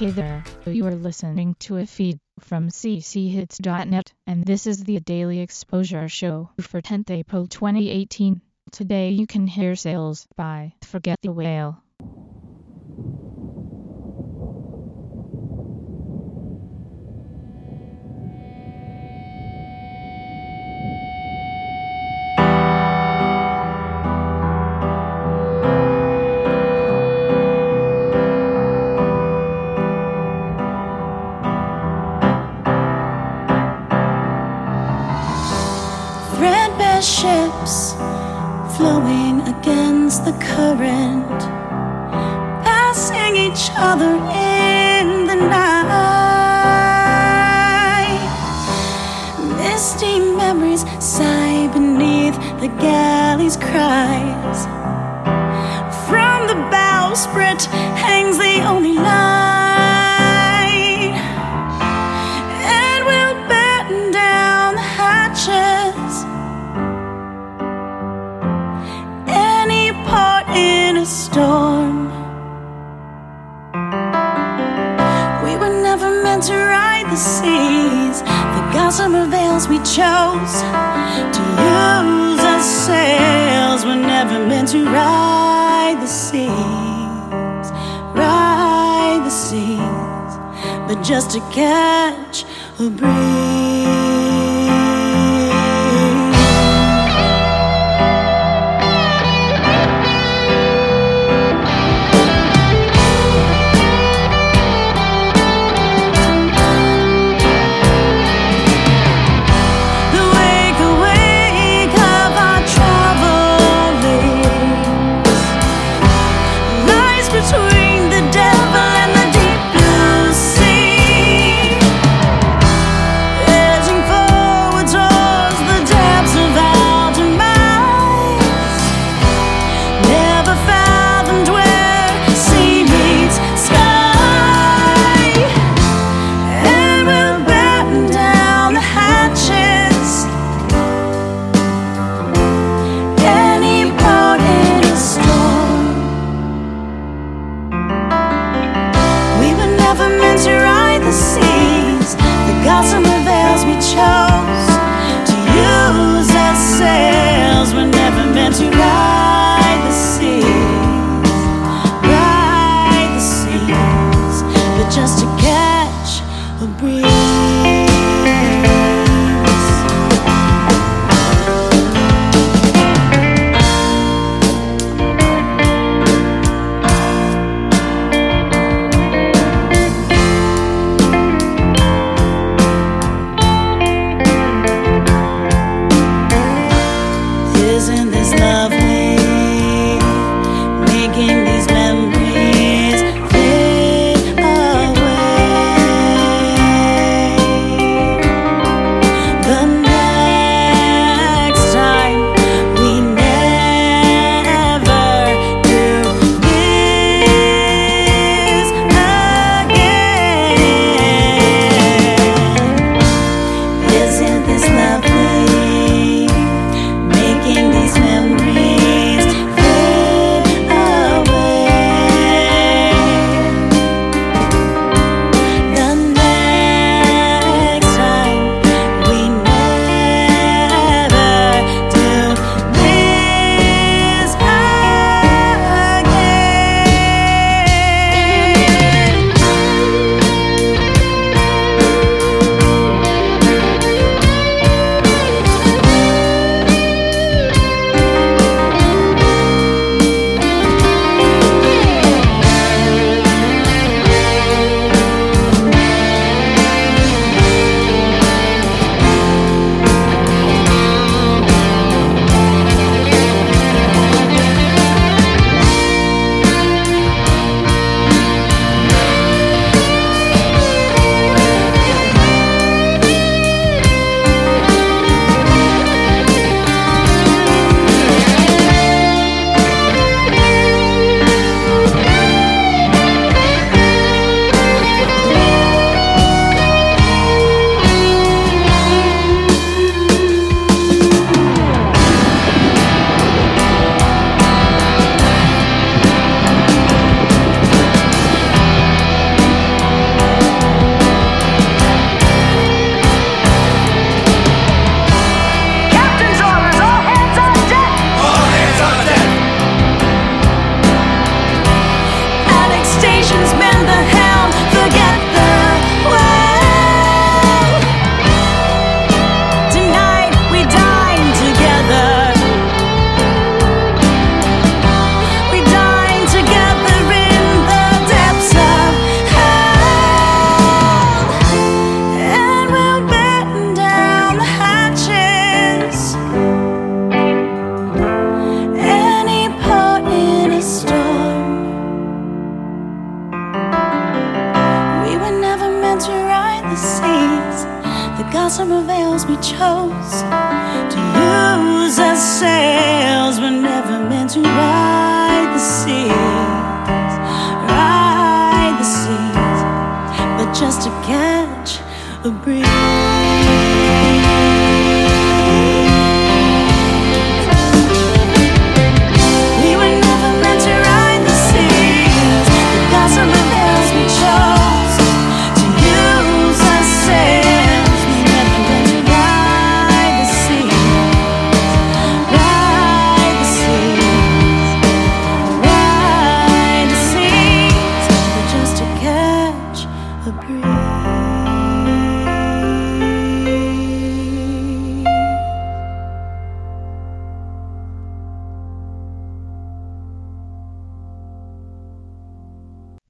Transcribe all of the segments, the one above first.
Hey there, you are listening to a feed from cchits.net, and this is the Daily Exposure Show for 10th April 2018. Today you can hear Sails by Forget the Whale. Flowing against the current, passing each other in the night. Misty memories sigh beneath the galley's cries. From the bowsprit hangs the only light, a storm. We were never meant to ride the seas, the gossamer veils we chose to use as sails. We're never meant to ride the seas, ride the seas, but just to catch a breeze. chose to use ourselves. We're never meant to ride the seas, ride the seas, but just to catch a breeze.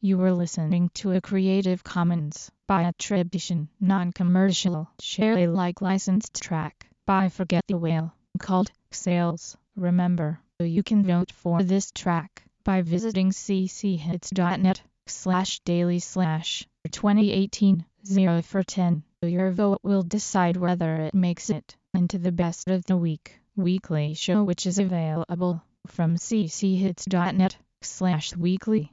You were listening to a Creative Commons by attribution, non-commercial, share Alike licensed track by Forget the Whale called Sails. Remember, you can vote for this track by visiting cchits.net slash daily slash 2018 0 for 10. Your vote will decide whether it makes it into the best of the week weekly show which is available from cchits.net slash weekly.